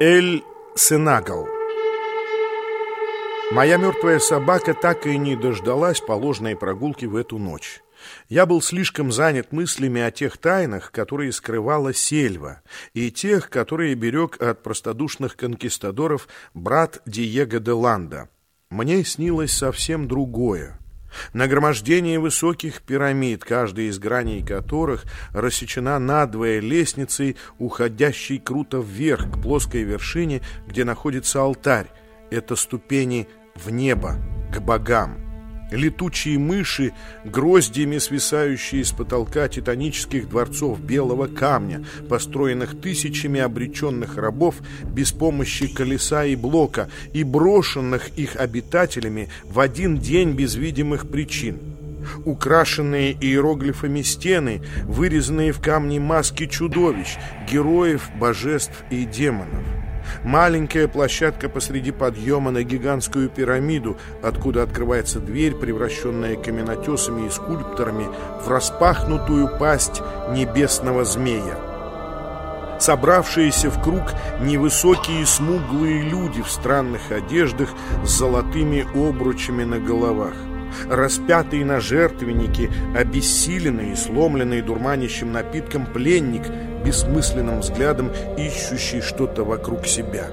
Эль Сенагал Моя мертвая собака так и не дождалась положенной прогулки в эту ночь. Я был слишком занят мыслями о тех тайнах, которые скрывала сельва, и тех, которые берег от простодушных конкистадоров брат Диего де Ланда. Мне снилось совсем другое. Нагромождение высоких пирамид, каждая из граней которых рассечена надвое лестницей, уходящей круто вверх к плоской вершине, где находится алтарь. Это ступени в небо, к богам. Летучие мыши, гроздьями свисающие с потолка титанических дворцов белого камня, построенных тысячами обреченных рабов без помощи колеса и блока и брошенных их обитателями в один день без видимых причин. Украшенные иероглифами стены, вырезанные в камне маски чудовищ, героев, божеств и демонов. Маленькая площадка посреди подъема на гигантскую пирамиду, откуда открывается дверь, превращенная каменотесами и скульпторами, в распахнутую пасть небесного змея. Собравшиеся в круг невысокие смуглые люди в странных одеждах с золотыми обручами на головах распятый на жертвеннике, обессиленный и сломленный дурманящим напитком пленник, бессмысленным взглядом ищущий что-то вокруг себя.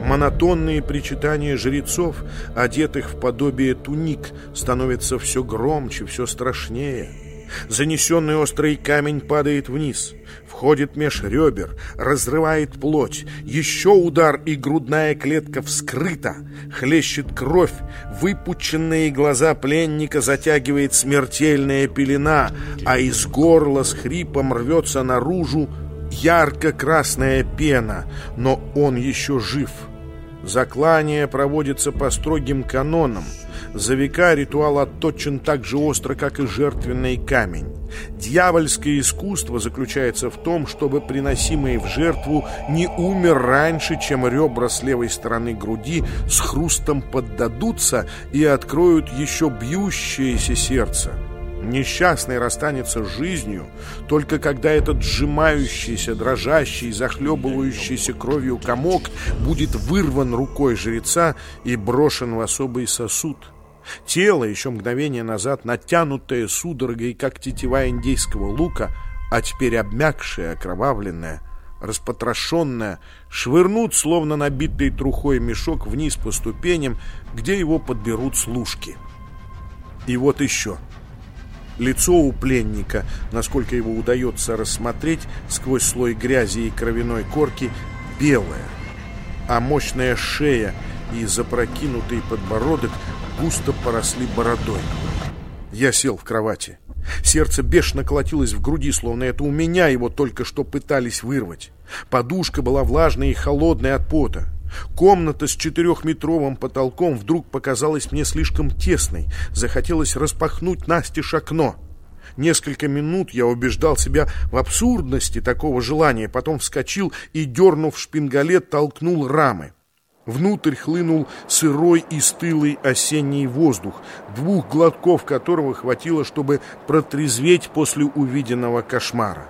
Монотонные причитания жрецов, одетых в подобие туник, становятся все громче, все страшнее. Занесенный острый камень падает вниз, входит меж ребер, разрывает плоть. Еще удар, и грудная клетка вскрыта. Хлещет кровь, выпученные глаза пленника затягивает смертельная пелена, а из горла с хрипом рвется наружу ярко-красная пена, но он еще жив. Заклание проводится по строгим канонам — за века ритуал отточен так же остро, как и жертвенный камень. Дьявольское искусство заключается в том, чтобы приносимый в жертву не умер раньше, чем ребра с левой стороны груди с хрустом поддадутся и откроют еще бьющееся сердце. Несчастный расстанется с жизнью, только когда этот сжимающийся, дрожащий, захлебывающийся кровью комок будет вырван рукой жреца и брошен в особый сосуд. Тело, еще мгновение назад натянутое судорогой, как тетива индейского лука, а теперь обмякшее, окровавленное, распотрошенное, швырнут, словно набитый трухой мешок, вниз по ступеням, где его подберут служки. И вот еще. Лицо у пленника, насколько его удается рассмотреть сквозь слой грязи и кровяной корки, белое, а мощная шея и запрокинутый подбородок густо поросли бородой. Я сел в кровати. Сердце бешено колотилось в груди, словно это у меня его только что пытались вырвать. Подушка была влажной и холодной от пота. Комната с четырехметровым потолком вдруг показалась мне слишком тесной. Захотелось распахнуть настежь окно. Несколько минут я убеждал себя в абсурдности такого желания, потом вскочил и, дернув шпингалет, толкнул рамы. Внутрь хлынул сырой и стылый осенний воздух, двух глотков которого хватило, чтобы протрезветь после увиденного кошмара.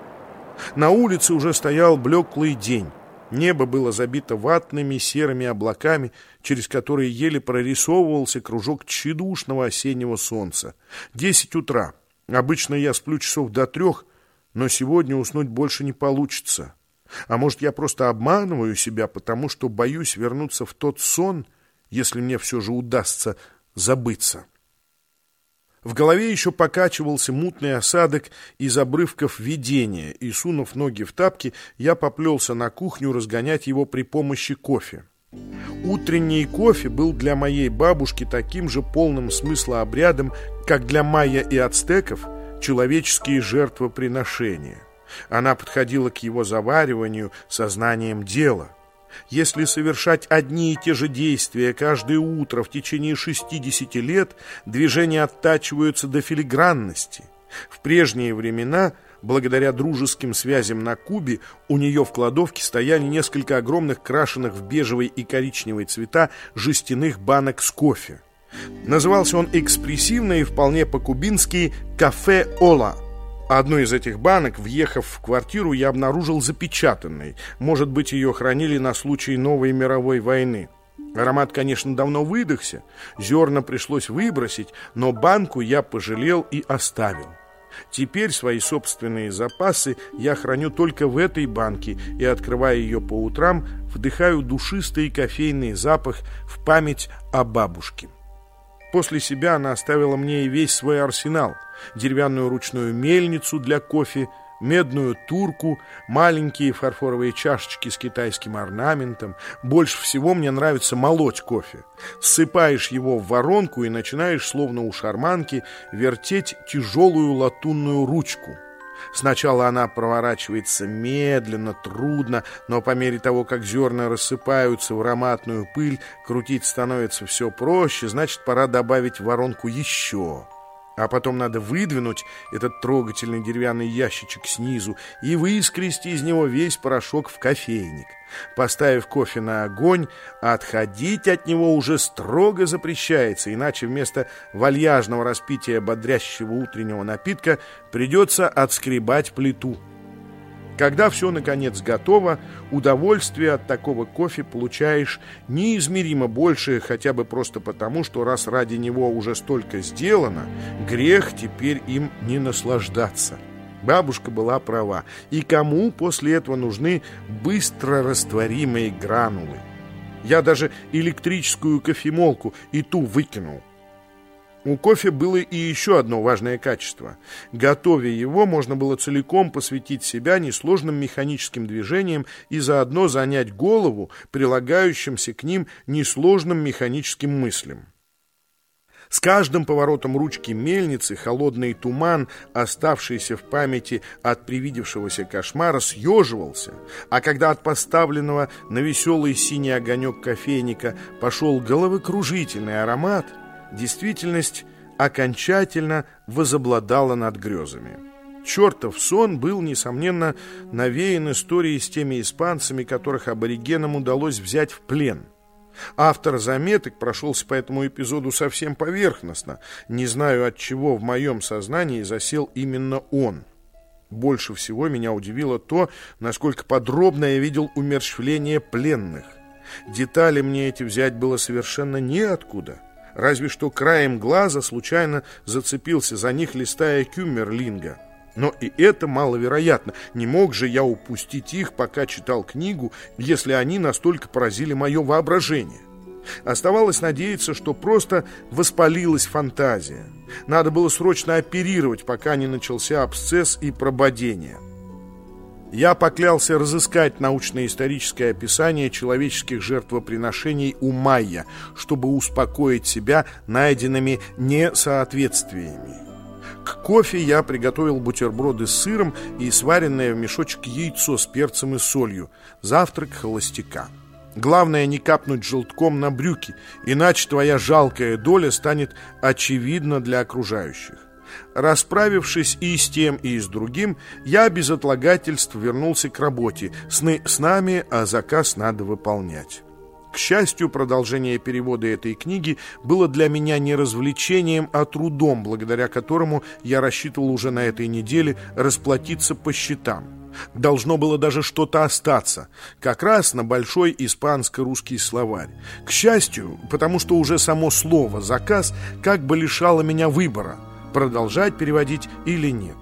На улице уже стоял блеклый день. Небо было забито ватными серыми облаками, через которые еле прорисовывался кружок тщедушного осеннего солнца. Десять утра. Обычно я сплю часов до трех, но сегодня уснуть больше не получится. А может, я просто обманываю себя, потому что боюсь вернуться в тот сон, если мне все же удастся забыться. В голове еще покачивался мутный осадок из обрывков видения, и, сунув ноги в тапки, я поплелся на кухню разгонять его при помощи кофе. Утренний кофе был для моей бабушки таким же полным смысла обрядом, как для майя и ацтеков человеческие жертвоприношения. Она подходила к его завариванию сознанием дела. Если совершать одни и те же действия каждое утро в течение 60 лет, движения оттачиваются до филигранности. В прежние времена, благодаря дружеским связям на Кубе, у нее в кладовке стояли несколько огромных крашеных в бежевый и коричневый цвета жестяных банок с кофе. Назывался он экспрессивно и вполне по-кубински «кафе Ола». Одну из этих банок, въехав в квартиру, я обнаружил запечатанной. Может быть, ее хранили на случай новой мировой войны. Аромат, конечно, давно выдохся. Зерна пришлось выбросить, но банку я пожалел и оставил. Теперь свои собственные запасы я храню только в этой банке и, открывая ее по утрам, вдыхаю душистый кофейный запах в память о бабушке. После себя она оставила мне и весь свой арсенал. Деревянную ручную мельницу для кофе, медную турку, маленькие фарфоровые чашечки с китайским орнаментом. Больше всего мне нравится молоть кофе. Ссыпаешь его в воронку и начинаешь, словно у шарманки, вертеть тяжелую латунную ручку. Сначала она проворачивается медленно, трудно, но по мере того, как зерна рассыпаются в ароматную пыль, крутить становится все проще, значит, пора добавить воронку еще. А потом надо выдвинуть этот трогательный деревянный ящичек снизу и выскрести из него весь порошок в кофейник. Поставив кофе на огонь, отходить от него уже строго запрещается, иначе вместо вальяжного распития бодрящего утреннего напитка придется отскребать плиту. Когда все, наконец, готово, удовольствие от такого кофе получаешь неизмеримо больше, хотя бы просто потому, что раз ради него уже столько сделано, грех теперь им не наслаждаться. Бабушка была права. И кому после этого нужны быстро растворимые гранулы? Я даже электрическую кофемолку и ту выкинул. У кофе было и еще одно важное качество. Готовя его, можно было целиком посвятить себя несложным механическим движениям и заодно занять голову прилагающимся к ним несложным механическим мыслям. С каждым поворотом ручки мельницы холодный туман, оставшийся в памяти от привидевшегося кошмара, съеживался, а когда от поставленного на веселый синий огонек кофейника пошел головокружительный аромат, действительность окончательно возобладала над грезами. Чертов сон был, несомненно, навеян историей с теми испанцами, которых аборигенам удалось взять в плен – Автор заметок прошелся по этому эпизоду совсем поверхностно. Не знаю, от чего в моем сознании засел именно он. Больше всего меня удивило то, насколько подробно я видел умерщвление пленных. Детали мне эти взять было совершенно неоткуда. Разве что краем глаза случайно зацепился за них, листая Кюмерлинга. Но и это маловероятно. Не мог же я упустить их, пока читал книгу, если они настолько поразили мое воображение. Оставалось надеяться, что просто воспалилась фантазия. Надо было срочно оперировать, пока не начался абсцесс и прободение. Я поклялся разыскать научно-историческое описание человеческих жертвоприношений у майя, чтобы успокоить себя найденными несоответствиями. К кофе я приготовил бутерброды с сыром и сваренное в мешочек яйцо с перцем и солью. Завтрак холостяка. Главное не капнуть желтком на брюки, иначе твоя жалкая доля станет очевидна для окружающих. Расправившись и с тем, и с другим, я без отлагательств вернулся к работе. Сны с нами, а заказ надо выполнять. К счастью, продолжение перевода этой книги было для меня не развлечением, а трудом, благодаря которому я рассчитывал уже на этой неделе расплатиться по счетам. Должно было даже что-то остаться, как раз на большой испанско-русский словарь. К счастью, потому что уже само слово «заказ» как бы лишало меня выбора, продолжать переводить или нет.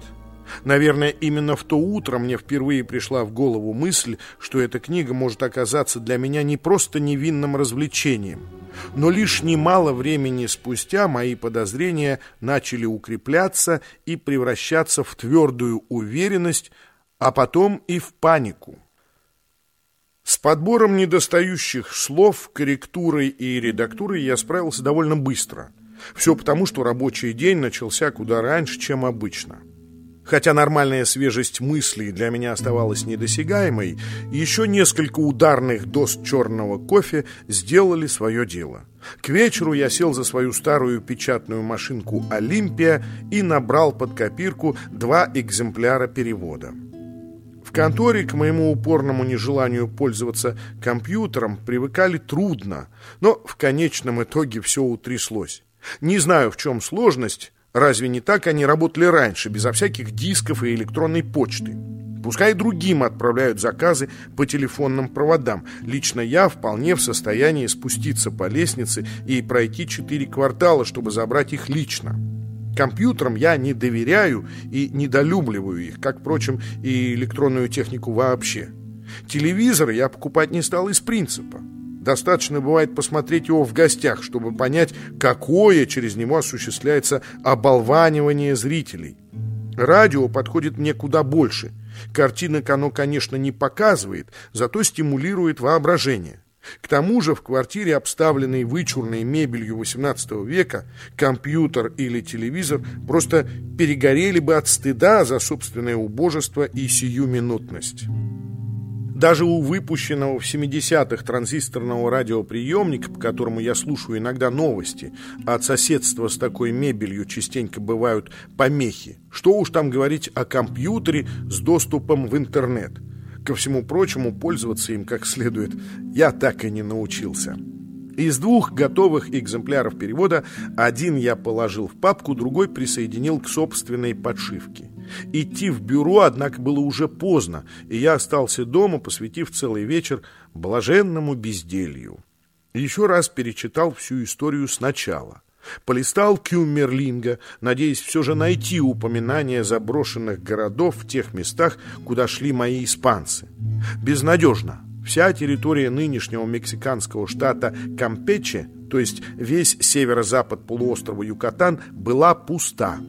Наверное, именно в то утро мне впервые пришла в голову мысль, что эта книга может оказаться для меня не просто невинным развлечением. Но лишь немало времени спустя мои подозрения начали укрепляться и превращаться в твердую уверенность, а потом и в панику. С подбором недостающих слов, корректурой и редактурой я справился довольно быстро. Все потому, что рабочий день начался куда раньше, чем обычно. Хотя нормальная свежесть мыслей для меня оставалась недосягаемой, еще несколько ударных доз черного кофе сделали свое дело. К вечеру я сел за свою старую печатную машинку «Олимпия» и набрал под копирку два экземпляра перевода. В конторе к моему упорному нежеланию пользоваться компьютером привыкали трудно, но в конечном итоге все утряслось. Не знаю, в чем сложность, Разве не так они работали раньше, безо всяких дисков и электронной почты? Пускай другим отправляют заказы по телефонным проводам. Лично я вполне в состоянии спуститься по лестнице и пройти четыре квартала, чтобы забрать их лично. Компьютерам я не доверяю и недолюбливаю их, как, впрочем, и электронную технику вообще. Телевизор я покупать не стал из принципа. Достаточно бывает посмотреть его в гостях, чтобы понять, какое через него осуществляется оболванивание зрителей. Радио подходит мне куда больше. Картинок оно, конечно, не показывает, зато стимулирует воображение. К тому же в квартире, обставленной вычурной мебелью XVIII века, компьютер или телевизор просто перегорели бы от стыда за собственное убожество и сиюминутность. Даже у выпущенного в 70-х транзисторного радиоприемника, по которому я слушаю иногда новости, от соседства с такой мебелью частенько бывают помехи. Что уж там говорить о компьютере с доступом в интернет. Ко всему прочему, пользоваться им как следует я так и не научился. Из двух готовых экземпляров перевода один я положил в папку, другой присоединил к собственной подшивке. Идти в бюро, однако, было уже поздно, и я остался дома, посвятив целый вечер блаженному безделью. Еще раз перечитал всю историю сначала. Полистал Кюмерлинга, надеясь все же найти упоминания заброшенных городов в тех местах, куда шли мои испанцы. Безнадежно. Вся территория нынешнего мексиканского штата Кампече, то есть весь северо-запад полуострова Юкатан, была пуста.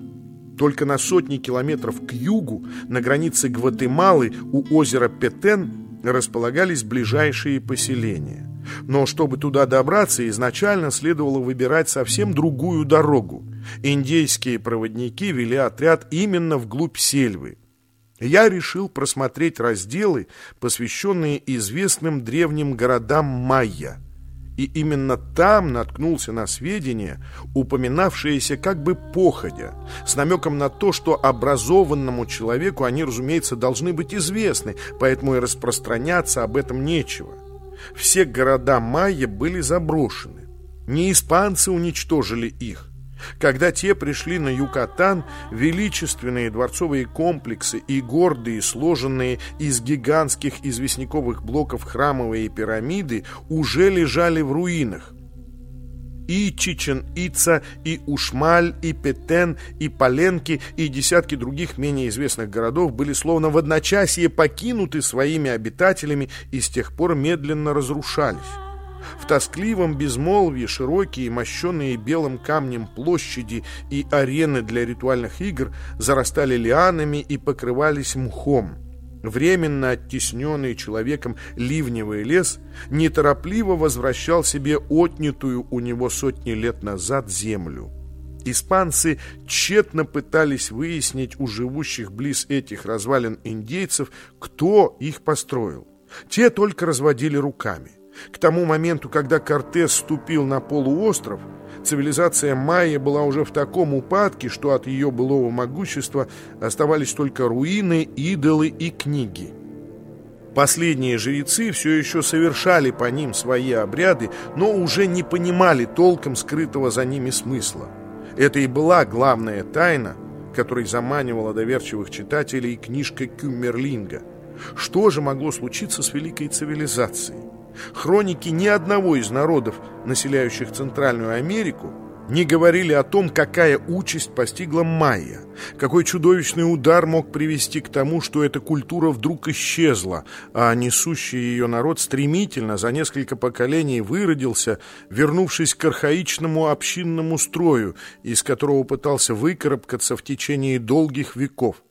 Только на сотни километров к югу, на границе Гватемалы, у озера Петен, располагались ближайшие поселения. Но чтобы туда добраться, изначально следовало выбирать совсем другую дорогу. Индейские проводники вели отряд именно вглубь сельвы я решил просмотреть разделы, посвященные известным древним городам майя. И именно там наткнулся на сведения, упоминавшиеся как бы походя, с намеком на то, что образованному человеку они, разумеется, должны быть известны, поэтому и распространяться об этом нечего. Все города майя были заброшены. Не испанцы уничтожили их, когда те пришли на Юкатан, величественные дворцовые комплексы и гордые, сложенные из гигантских известняковых блоков храмовые пирамиды уже лежали в руинах. И Чичен-Ица, и Ушмаль, и Петен, и Паленки, и десятки других менее известных городов были словно в одночасье покинуты своими обитателями и с тех пор медленно разрушались. В тоскливом безмолвии широкие, мощенные белым камнем площади и арены для ритуальных игр зарастали лианами и покрывались мхом. Временно оттесненный человеком ливневый лес неторопливо возвращал себе отнятую у него сотни лет назад землю. Испанцы тщетно пытались выяснить у живущих близ этих развалин индейцев, кто их построил. Те только разводили руками. К тому моменту, когда Кортес ступил на полуостров, цивилизация майя была уже в таком упадке, что от ее былого могущества оставались только руины, идолы и книги. Последние жрецы все еще совершали по ним свои обряды, но уже не понимали толком скрытого за ними смысла. Это и была главная тайна, которой заманивала доверчивых читателей книжка Кюммерлинга. Что же могло случиться с великой цивилизацией? Хроники ни одного из народов, населяющих Центральную Америку, не говорили о том, какая участь постигла майя, какой чудовищный удар мог привести к тому, что эта культура вдруг исчезла, а несущий ее народ стремительно за несколько поколений выродился, вернувшись к архаичному общинному строю, из которого пытался выкарабкаться в течение долгих веков.